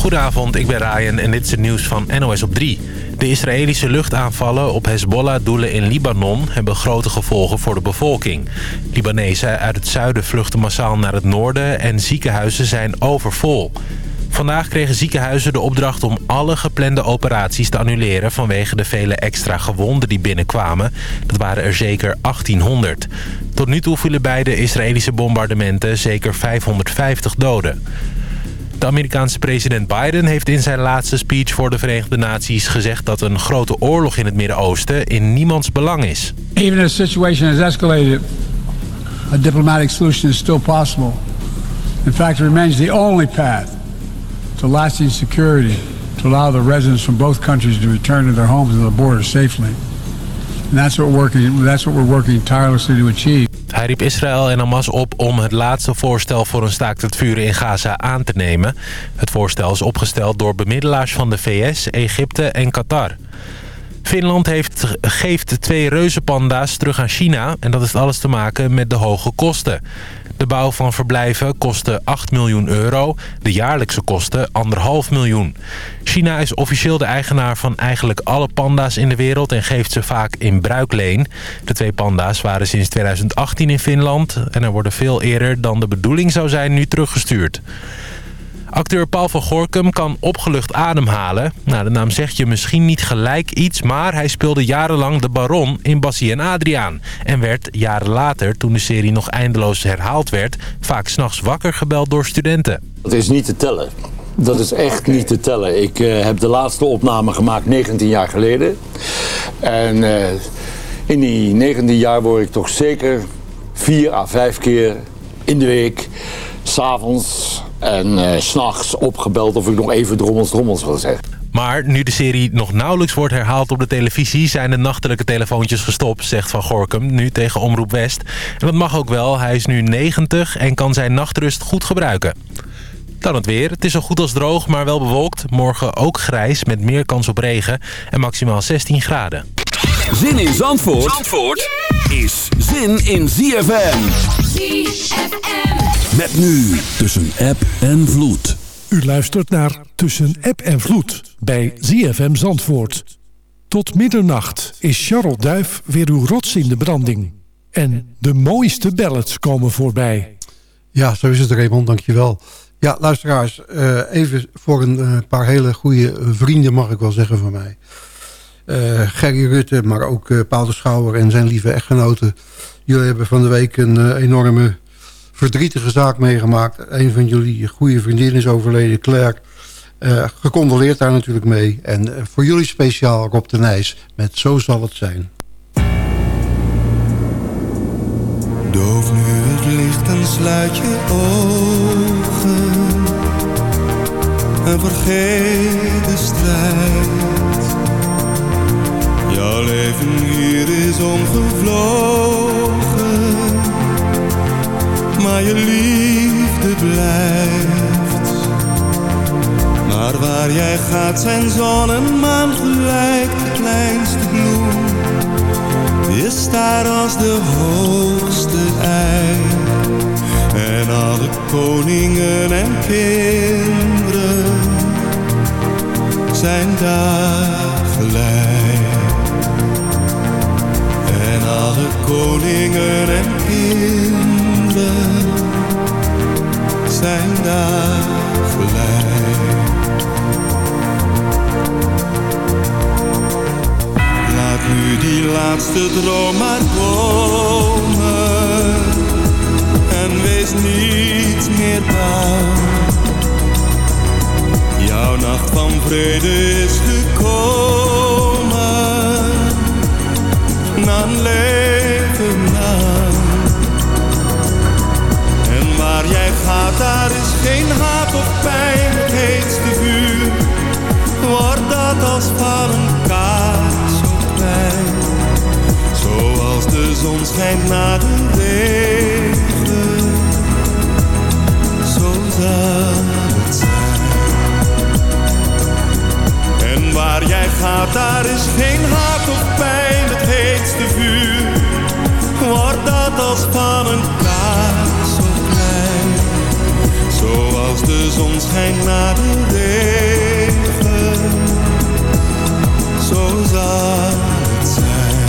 Goedenavond, ik ben Ryan en dit is het nieuws van NOS op 3. De Israëlische luchtaanvallen op Hezbollah-doelen in Libanon... hebben grote gevolgen voor de bevolking. Libanezen uit het zuiden vluchten massaal naar het noorden... en ziekenhuizen zijn overvol. Vandaag kregen ziekenhuizen de opdracht om alle geplande operaties te annuleren... vanwege de vele extra gewonden die binnenkwamen. Dat waren er zeker 1800. Tot nu toe vielen bij de Israëlische bombardementen zeker 550 doden. De Amerikaanse president Biden heeft in zijn laatste speech voor de Verenigde Naties gezegd dat een grote oorlog in het Midden-Oosten in niemands belang is. Even if the situation has escalated, a diplomatic solution is still possible. In fact, it remains the only path to lasting security to allow the residents from both countries to return to their homes and the border safely. And that's what we're working, that's what we're working tirelessly to achieve. Hij riep Israël en Hamas op om het laatste voorstel voor een staakt het vuren in Gaza aan te nemen. Het voorstel is opgesteld door bemiddelaars van de VS, Egypte en Qatar. Finland heeft, geeft twee reuzenpanda's terug aan China en dat heeft alles te maken met de hoge kosten. De bouw van verblijven kostte 8 miljoen euro. De jaarlijkse kosten 1,5 miljoen. China is officieel de eigenaar van eigenlijk alle panda's in de wereld... en geeft ze vaak in bruikleen. De twee panda's waren sinds 2018 in Finland... en er worden veel eerder dan de bedoeling zou zijn nu teruggestuurd. Acteur Paul van Gorkum kan opgelucht ademhalen. Nou, de naam zegt je misschien niet gelijk iets... maar hij speelde jarenlang de baron in Bassie en Adriaan. En werd jaren later, toen de serie nog eindeloos herhaald werd... vaak s'nachts wakker gebeld door studenten. Dat is niet te tellen. Dat is echt niet te tellen. Ik uh, heb de laatste opname gemaakt 19 jaar geleden. En uh, in die 19 jaar word ik toch zeker vier à vijf keer in de week... s'avonds en uh, s'nachts opgebeld of ik nog even drommels drommels wil zeggen. Maar nu de serie nog nauwelijks wordt herhaald op de televisie... zijn de nachtelijke telefoontjes gestopt, zegt Van Gorkum, nu tegen Omroep West. En dat mag ook wel, hij is nu 90 en kan zijn nachtrust goed gebruiken. Dan het weer. Het is zo goed als droog, maar wel bewolkt. Morgen ook grijs, met meer kans op regen en maximaal 16 graden. Zin in Zandvoort, Zandvoort is zin in ZFM. ZFM. Met nu tussen app en vloed. U luistert naar Tussen App en Vloed bij ZFM Zandvoort. Tot middernacht is Charles Duif weer uw rots in de branding. En de mooiste ballads komen voorbij. Ja, zo is het Raymond, dankjewel. Ja, luisteraars, uh, even voor een uh, paar hele goede vrienden mag ik wel zeggen van mij. Uh, Gerry Rutte, maar ook Paul de Schouwer en zijn lieve echtgenoten. Jullie hebben van de week een enorme verdrietige zaak meegemaakt. Een van jullie goede vriendinnen is overleden, Claire. Uh, gecondoleerd daar natuurlijk mee. En uh, voor jullie speciaal Rob de Nijs met Zo zal het zijn. Doof nu het licht en sluit je ogen. En vergeet de strijd. Jouw leven hier is omgevlogen maar je liefde blijft. Maar waar jij gaat zijn zon en maan gelijk de kleinste bloem. Is daar als de hoogste ei. En alle koningen en kinderen zijn daar gelijk. En alle koningen en kinderen zijn daar gelijk. Laat nu die laatste droom maar komen en wees niet meer bang. Jouw nacht van vrede is gekomen na een gaat, daar is geen haat of pijn, het heetste vuur. Wordt dat als van een kaars. Zoals de zon schijnt na de regen. Zo zal het zijn. En waar jij gaat, daar is geen haat of pijn, het heetste vuur. Wordt dat als van een kaars Zoals de zon schijnt na de regen, zo zal het zijn.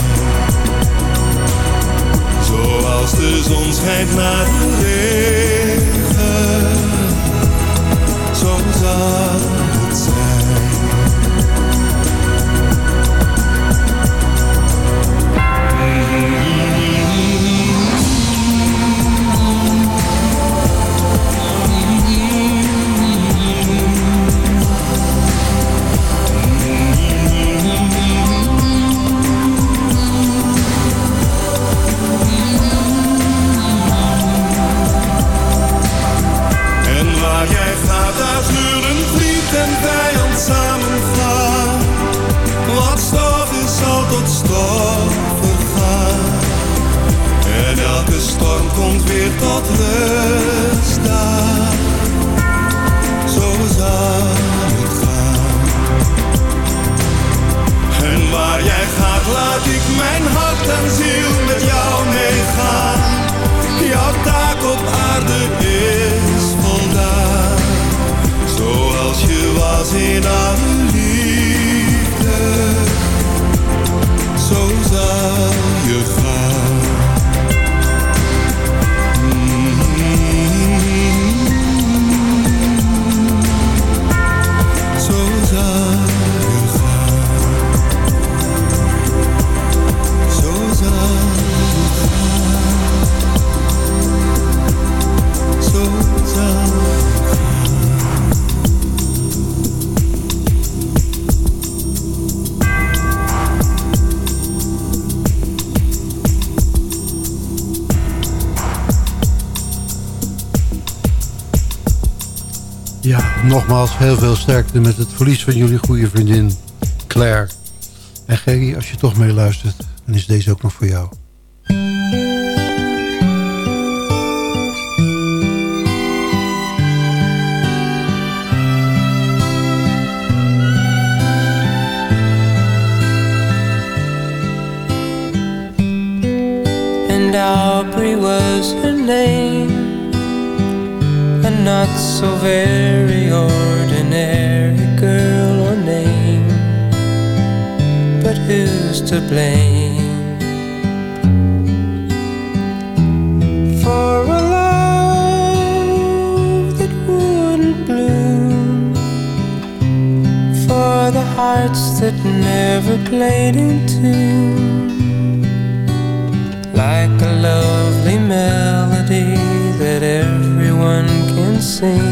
Zoals de zon schijnt na de regen, zo zal het zijn. Nogmaals heel veel sterkte met het verlies van jullie goede vriendin Claire. En Gerry, als je toch meeluistert, dan is deze ook nog voor jou. and Aubrey was her name. A not so very to blame for a love that wouldn't bloom? For the hearts that never played in tune like a lovely melody that everyone can sing.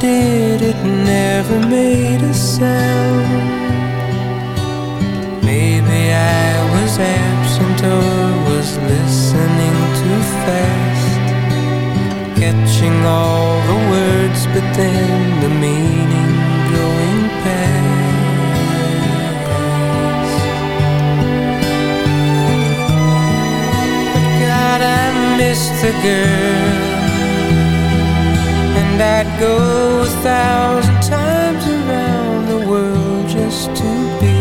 Did, it never made a sound. Maybe I was absent or was listening too fast, catching all the words, but then the meaning going past. But God, I miss the girl, and I'd go a thousand times around the world just to be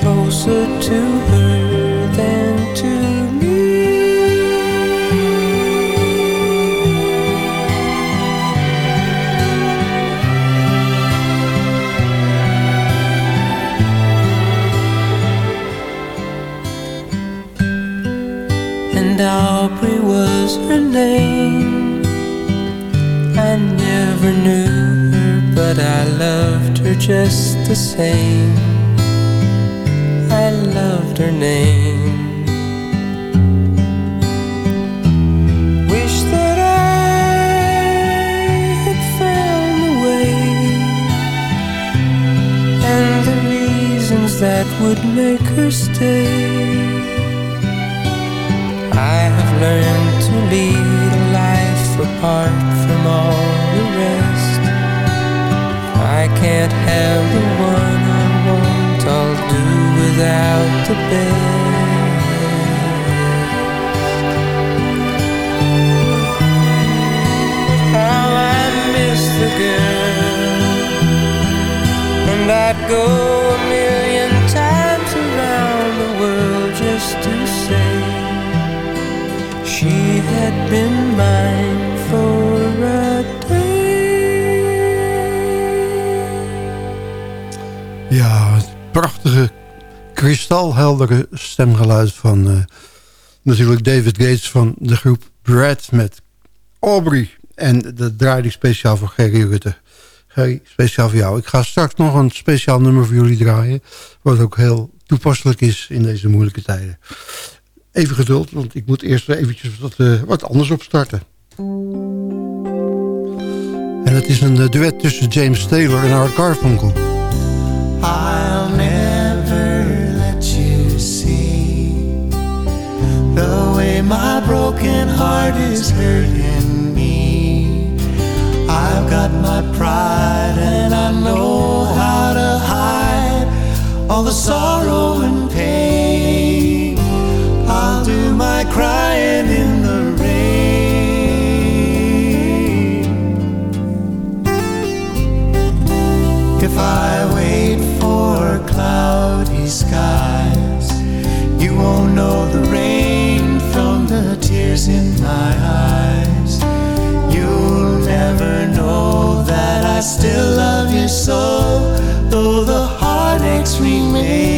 closer to her than to me. and Aubrey was her name. Never knew her, but I loved her just the same. I loved her name. Wish that I had found the way and the reasons that would make her stay. I have learned to life apart from all the rest. I can't have the one I want, I'll do without the best. How I miss the girl, and I'd go a million kristalheldere stemgeluid van eh, natuurlijk David Gates van de groep Brad met Aubrey. En dat draaide ik speciaal voor Gerry Rutte. Gerry, speciaal voor jou. Ik ga straks nog een speciaal nummer voor jullie draaien. Wat ook heel toepasselijk is in deze moeilijke tijden. Even geduld, want ik moet eerst eventjes wat, eh, wat anders opstarten. En het is een eh, duet tussen James Taylor en Art Garfunkel. I'll never let you see the way my broken heart is hurting me. I've got my pride and I know how to hide all the sorrow and I wait for cloudy skies, you won't know the rain from the tears in my eyes. You'll never know that I still love you so, though the heartaches remain.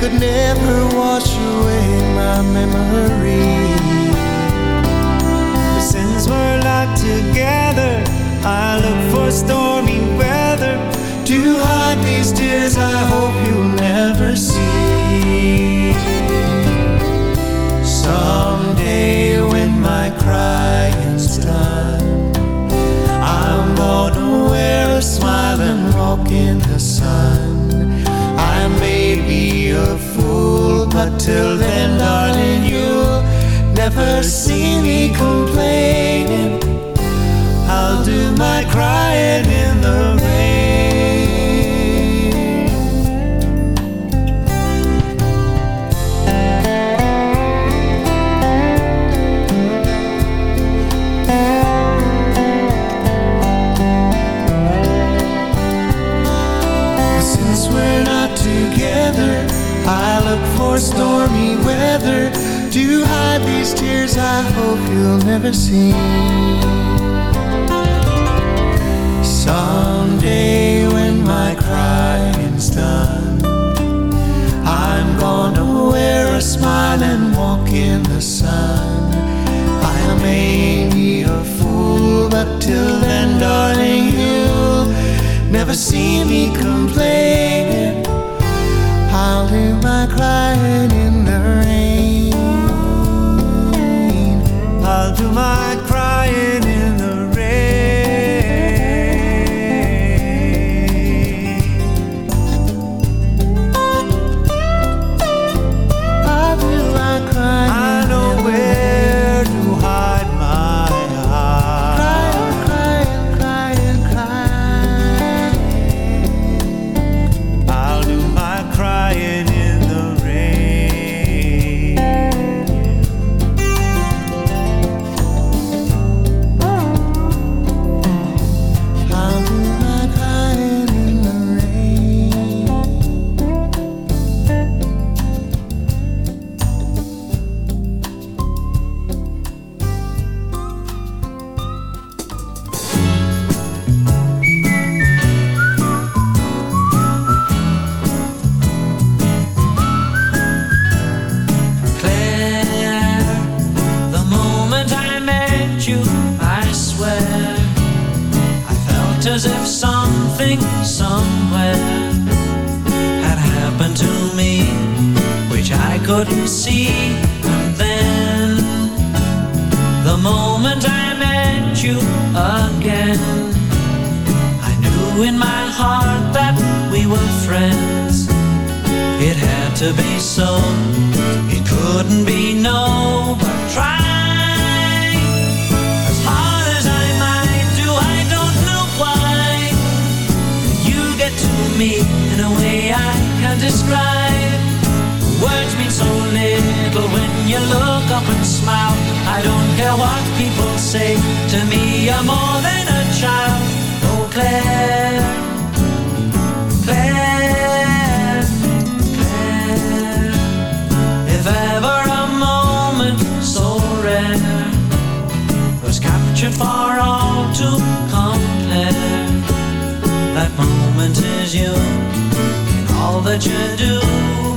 Could never wash away my memory. Since we're not together, I look for stormy till then, darling, you'll never see me complaining. I'll do my crying stormy weather to hide these tears I hope you'll never see. Someday when my crying's done, I'm gonna wear a smile and walk in the sun. I may be a fool, but till then, darling, you'll never see me complaining. My crying in the rain. I'll do my couldn't see. And then, the moment I met you again, I knew in my heart that we were friends. It had to be so, it couldn't be no, but try. in a way I can't describe. Words mean so little when you look up and smile. I don't care what people say. To me, you're more than a child. Oh, Claire, Claire, Claire. If ever a moment so rare was captured for all to compare, that moment is you in all that you do.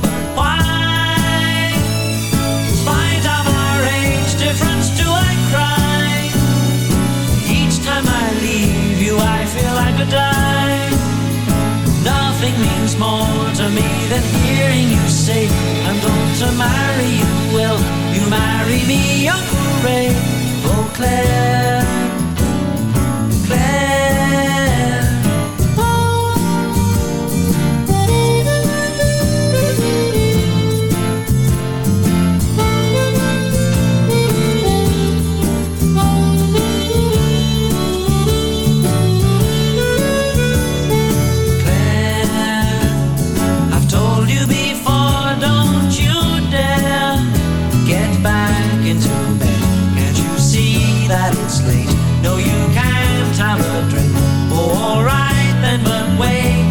Means more to me than hearing you say, I'm going to marry you. Will you marry me? Oh, Claire, Claire.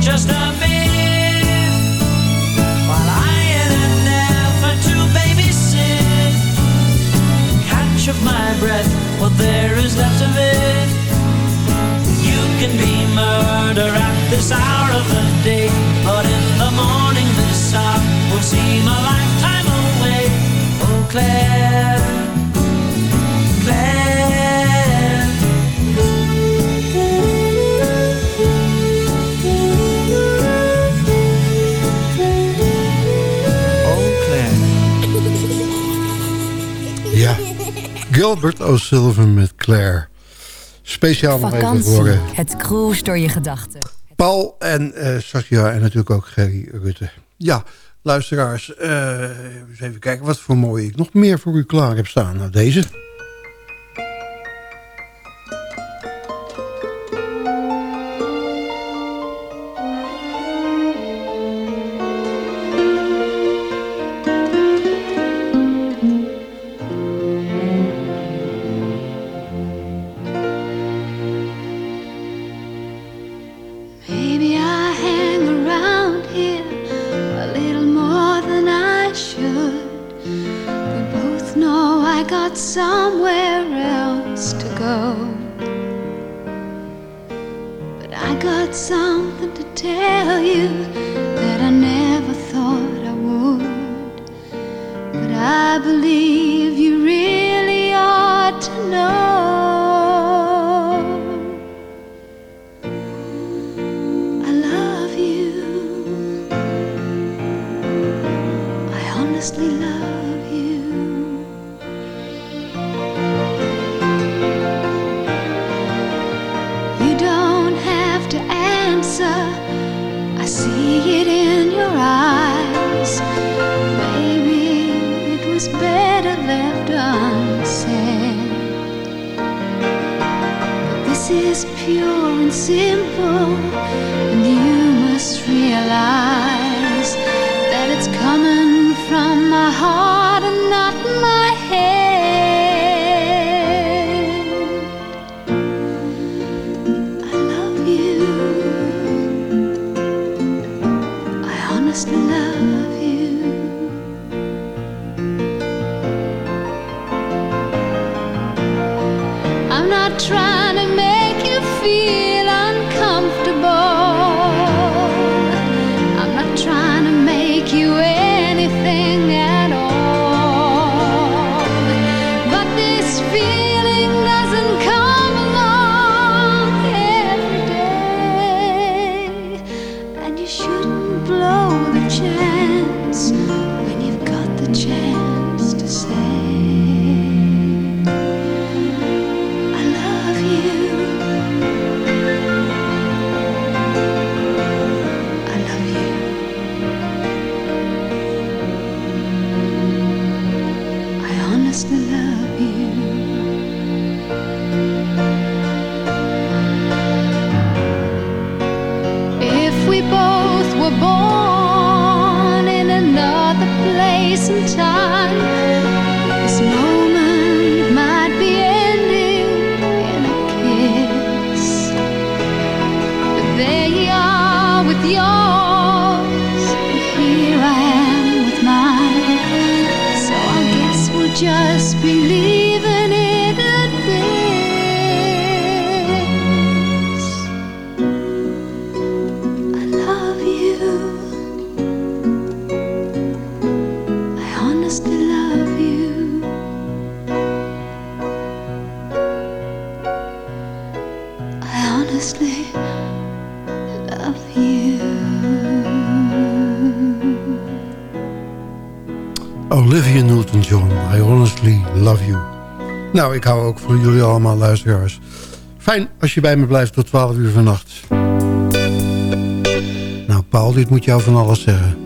Just a Gilbert O'Sullivan met Claire. Speciaal nog even voor eh, het cruise door je gedachten. Paul en Saskia en natuurlijk ook Gerry Rutte. Ja, luisteraars, eh, eens even kijken wat voor mooi ik nog meer voor u klaar heb staan. Nou, deze. There are with yours, and here I am with mine. So I guess we'll just believe. Nou, ik hou ook van jullie allemaal luisteraars. Fijn als je bij me blijft tot 12 uur vannacht. Nou, Paul, dit moet jou van alles zeggen.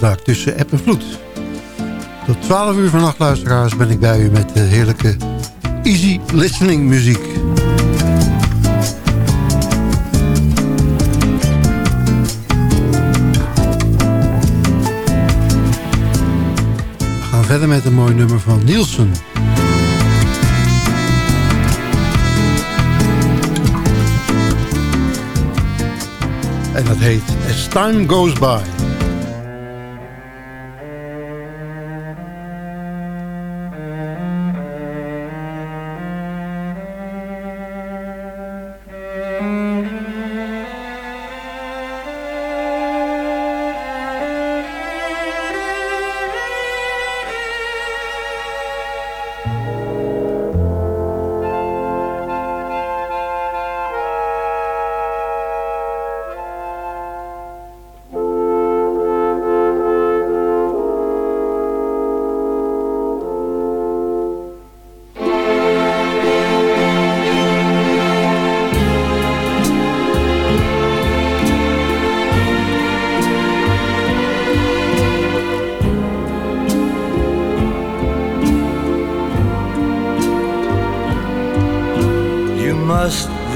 Tussen App en Vloed. Tot 12 uur vannacht, luisteraars, ben ik bij u met de heerlijke easy listening muziek. We gaan verder met een mooi nummer van Nielsen. En dat heet As Time Goes By.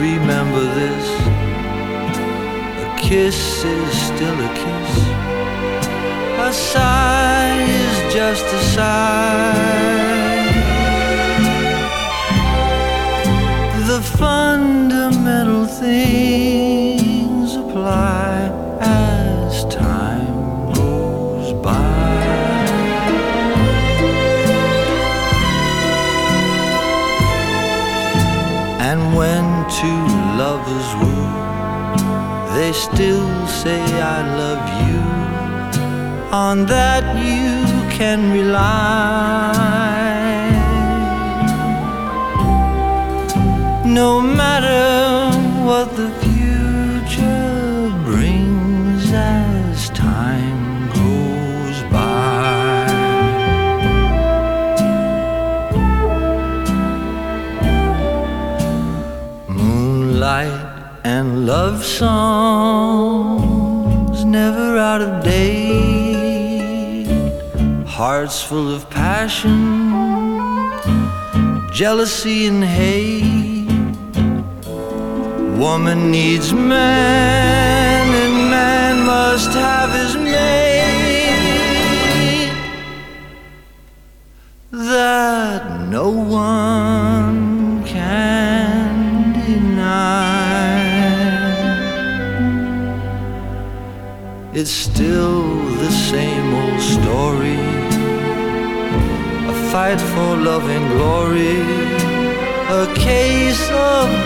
Remember this. A kiss is still a kiss. A sigh is just a sigh. The fundamental things apply they still say I love you. On that you can rely. No matter what the love songs never out of date. Hearts full of passion, jealousy and hate. Woman needs man, and man must have his mate. That no one It's still the same old story. A fight for love and glory. A case of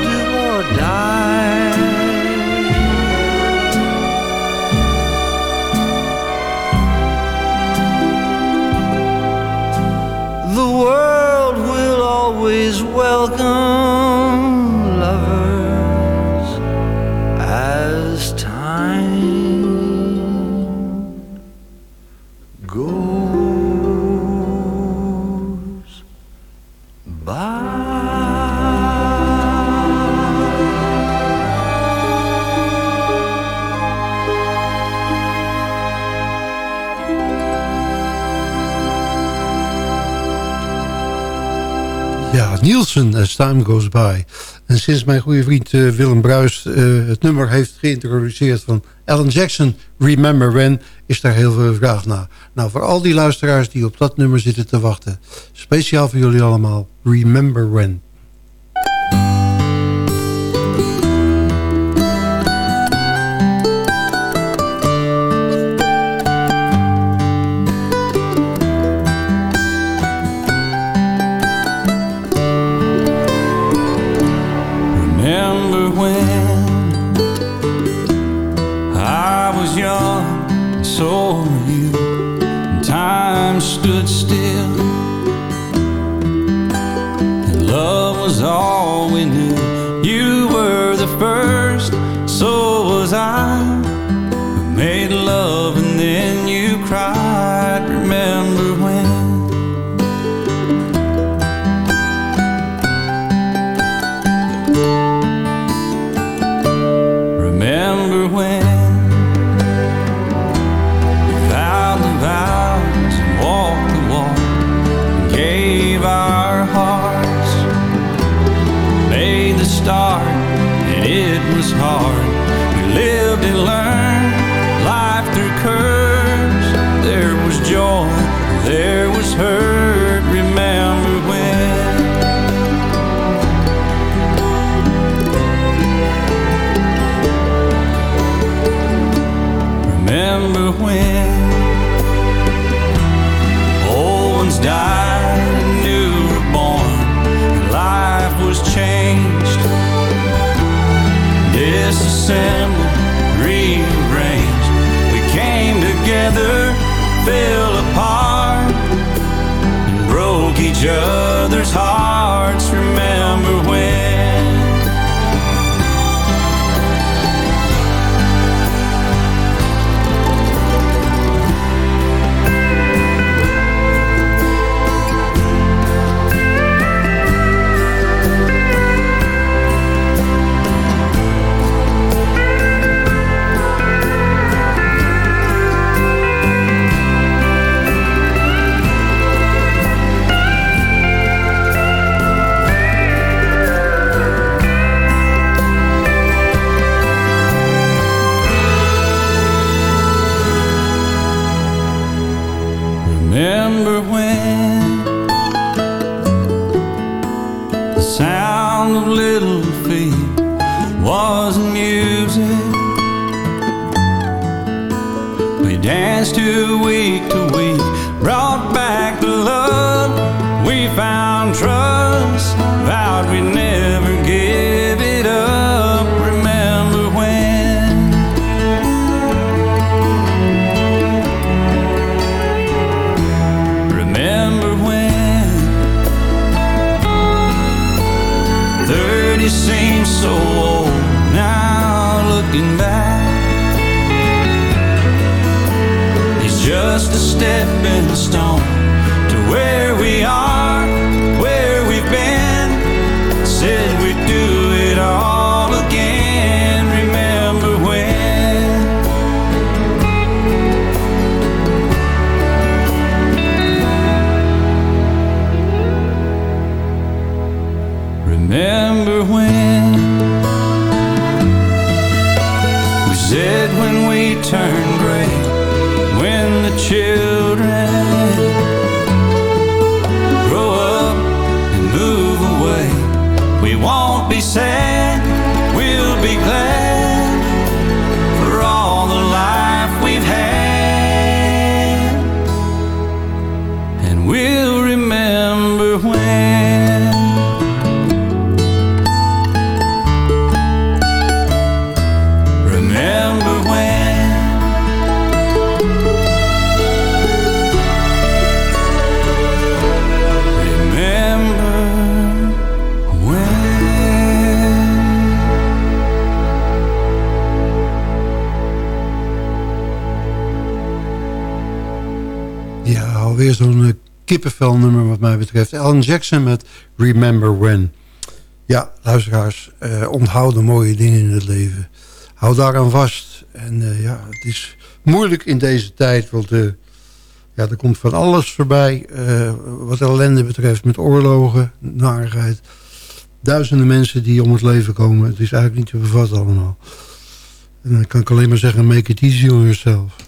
As Time Goes By. En sinds mijn goede vriend eh, Willem Bruist eh, het nummer heeft geïntroduceerd van Alan Jackson, Remember When, is daar heel veel vraag naar. Nou, voor al die luisteraars die op dat nummer zitten te wachten, speciaal voor jullie allemaal, Remember When. betreft. Alan Jackson met Remember When. Ja, luisteraars, eh, onthouden mooie dingen in het leven. Hou daaraan vast. En eh, ja, het is moeilijk in deze tijd, want eh, ja, er komt van alles voorbij. Eh, wat ellende betreft, met oorlogen, narigheid. Duizenden mensen die om het leven komen. Het is eigenlijk niet te bevatten allemaal. En dan kan ik alleen maar zeggen, make it easy on yourself.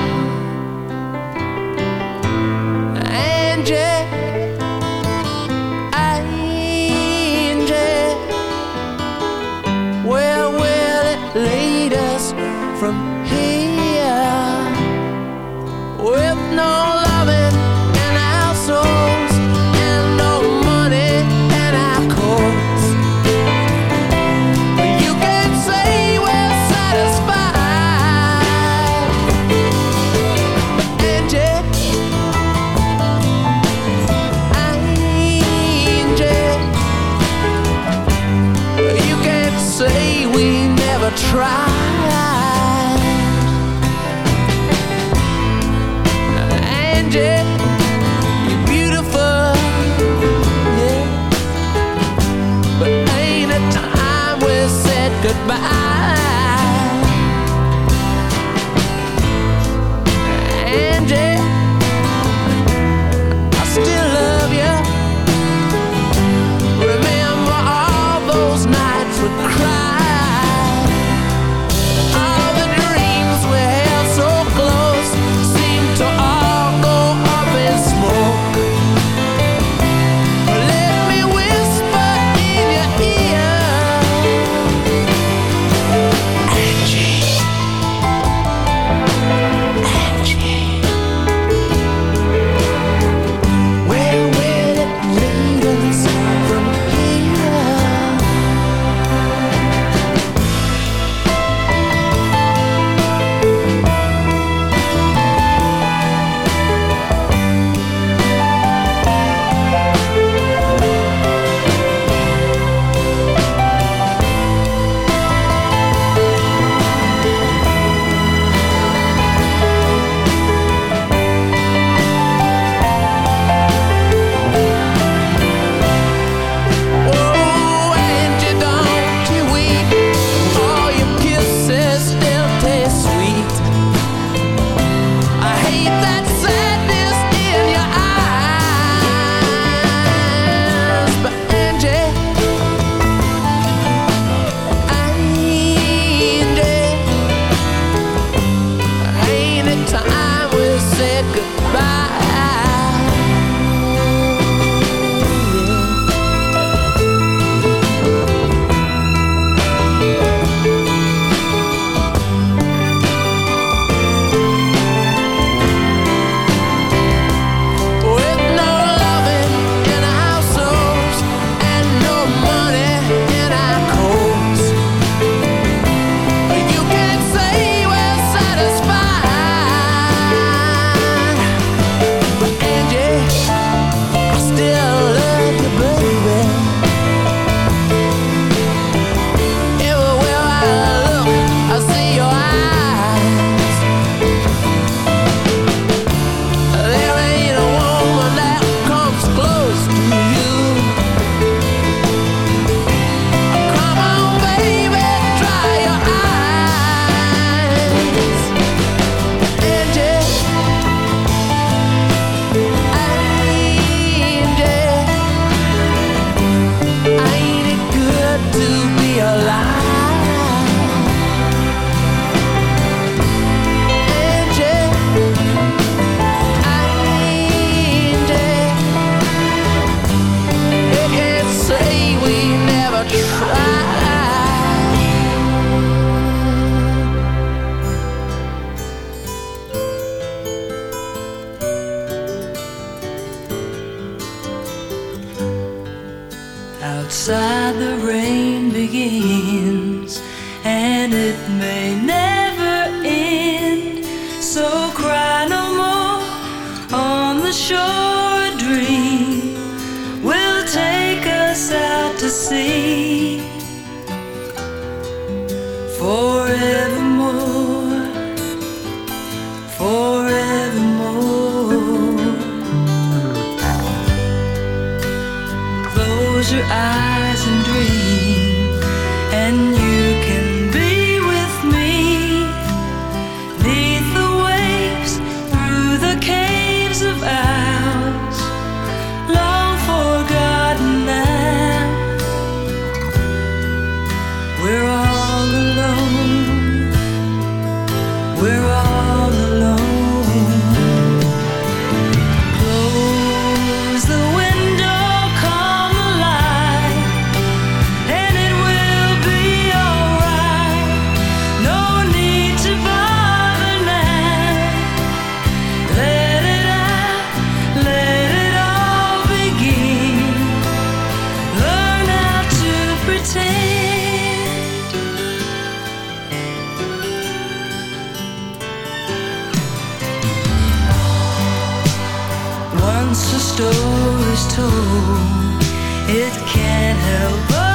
once a story's told, it can't help but.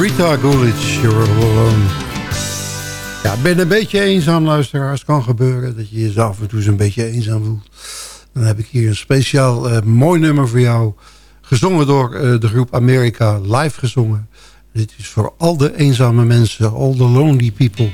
Rita Coolidge, You're All Alone. Ja, ben een beetje eenzaam, luisteraars. kan gebeuren dat je jezelf af en toe een beetje eenzaam voelt. Dan heb ik hier een speciaal eh, mooi nummer voor jou. Gezongen door eh, de groep America, live gezongen. Dit is voor al de eenzame mensen, all the lonely people.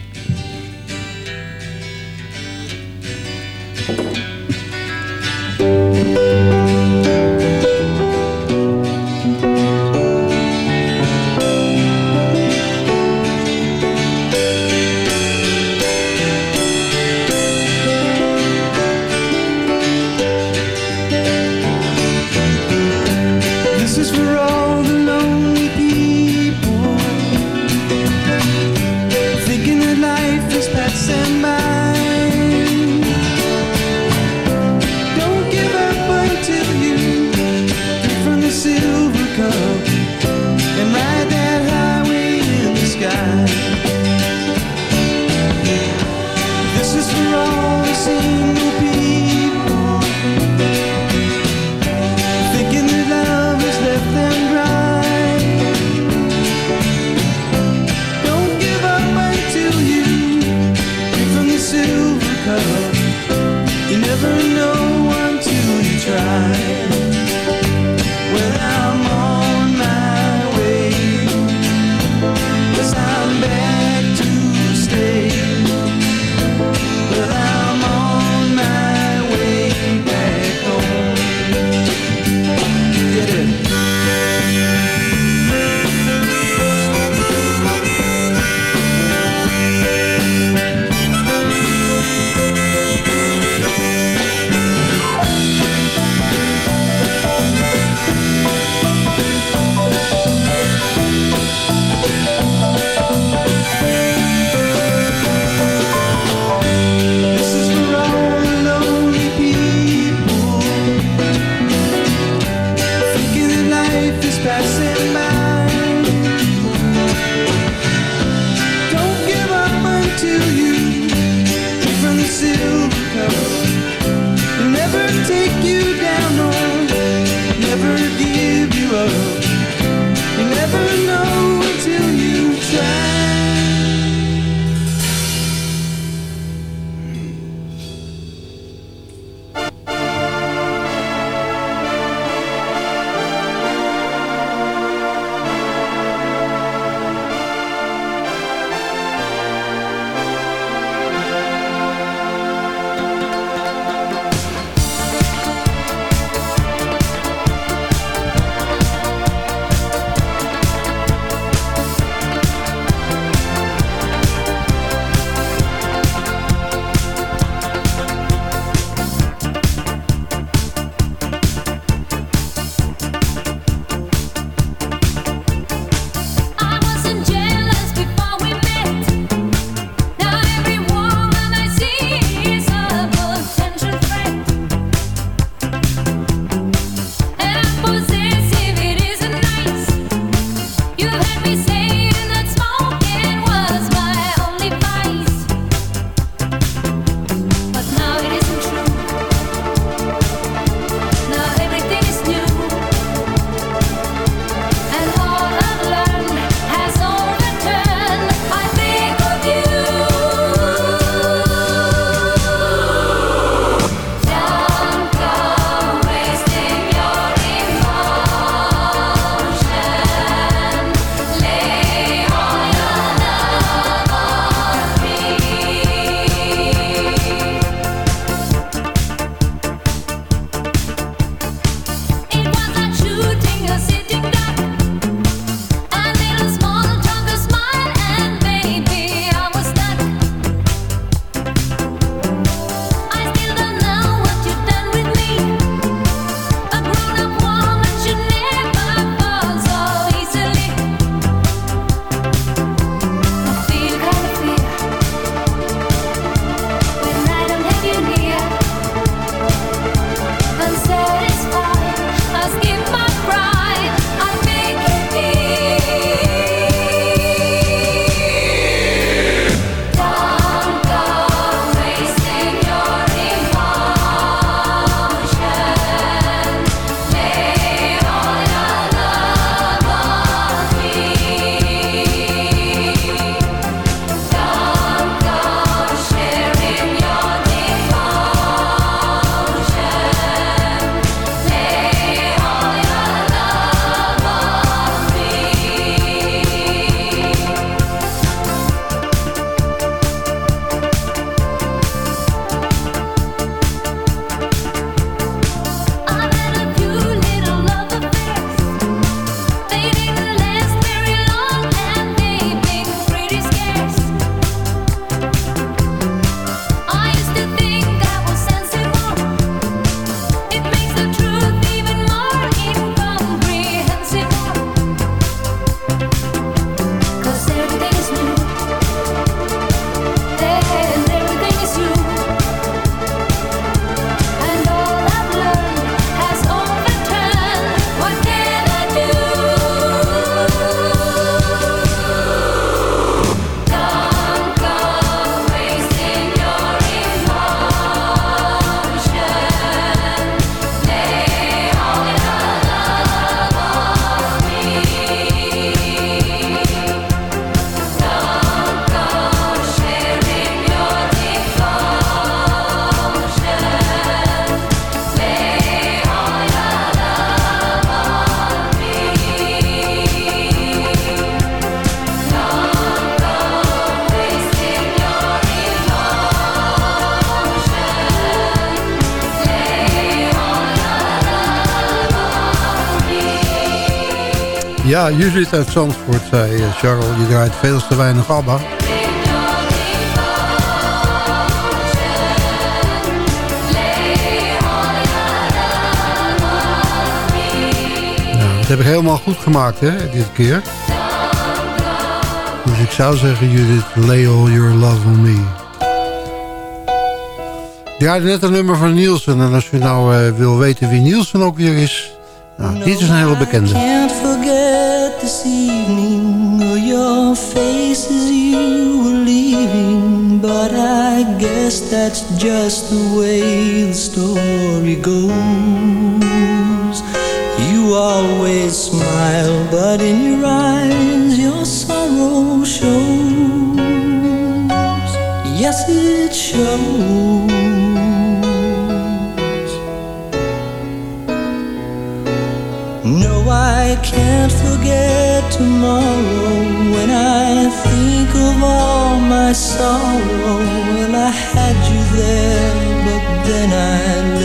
Ja, Judith uit Zandvoort zei eh, Charles, je draait veel te weinig ABBA. Nou, dat heb ik helemaal goed gemaakt, hè, dit keer. Dus ik zou zeggen, Judith, lay all your love on me. Had net een nummer van Nielsen. En als u nou uh, wil weten wie Nielsen ook weer is... Nou, dit is een hele bekende. As you were leaving But I guess that's just the way the story goes. You always smile but in your sorrow. Oh, well, I had you there, but then I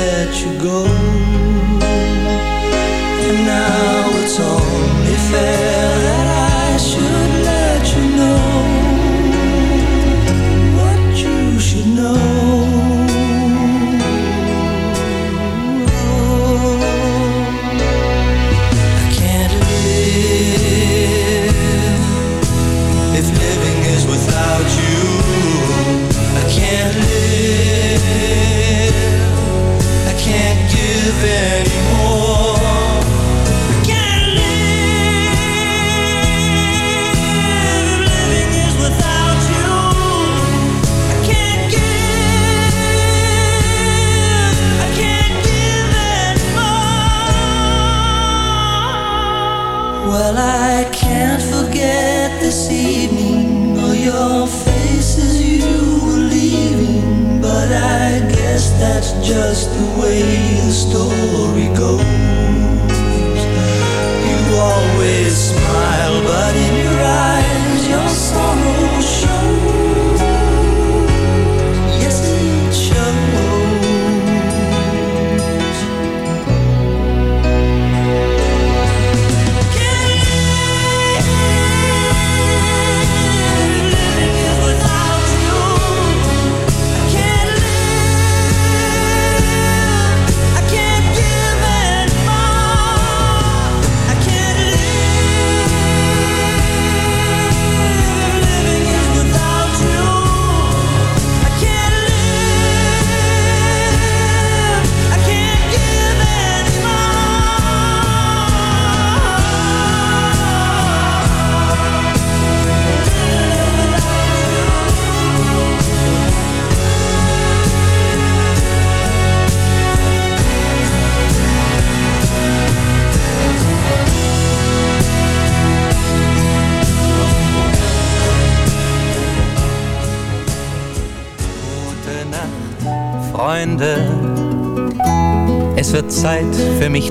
smile, but in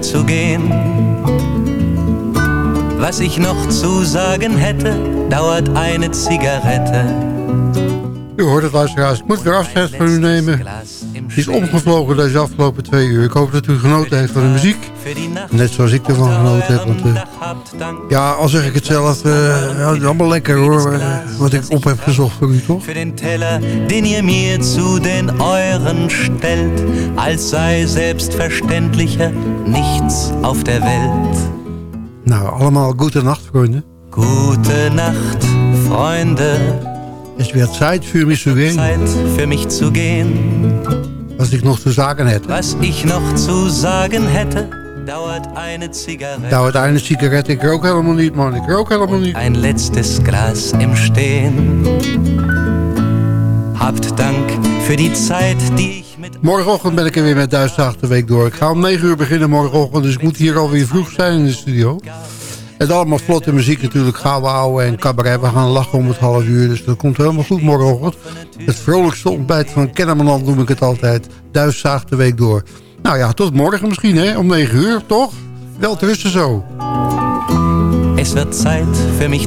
zu gehen. Was ich noch zu sagen hätte, dauert eine Zigarette. U hoort het luisteraars. Ik moet weer afscheid van u nemen. Het is omgevlogen deze afgelopen twee uur. Ik hoop dat u genoten heeft van de muziek. Net zoals ik ervan genoten heb. Want, eh, ja, al zeg ik het zelf. ja, het is allemaal lekker hoor. eh, wat ik op heb gezocht voor u, toch? Für den Teller, den ihr mir zu den euren stellt, als sei selbstverständlicher nichts auf der Welt. Nou, allemaal goede nacht, vrienden. Gute Nacht, Freunde. Es wird Zeit für mich zu gehen. Zeit für mich zu gehen. Was ich noch zu sagen hätte. Was ich noch zu sagen hätte, dauert eine Zigarette. Het einde sigaret. Ik rook helemaal niet, man. Ik rook helemaal niet. Ein letztes Glas im Stehen. Habt Dank für die Zeit, die ich. Morgenochtend ben ik er weer met Duitsdag de week door. Ik ga om 9 uur beginnen morgenochtend. Dus ik moet hier alweer vroeg zijn in de studio. Het allemaal vlotte muziek natuurlijk. Gouden ouwe en cabaret. We gaan lachen om het half uur. Dus dat komt helemaal goed morgenochtend. Het vrolijkste ontbijt van Kennemerland noem ik het altijd. Duitsdag de week door. Nou ja, tot morgen misschien hè. Om 9 uur, toch? Wel rusten zo. Es wird Zeit für mich.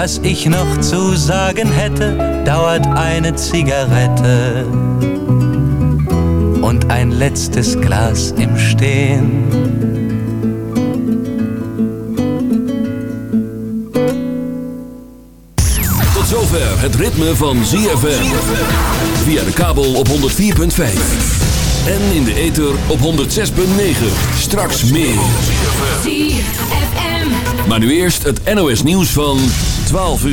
Was ich noch zu sagen hätte, dauert eine Zigarette und ein letztes Glas im Stehen. Tot zover het ritme van ZFM. Via de kabel op 104.5. En in de ether op 106.9. Straks meer. Maar nu eerst het NOS nieuws van 12 uur.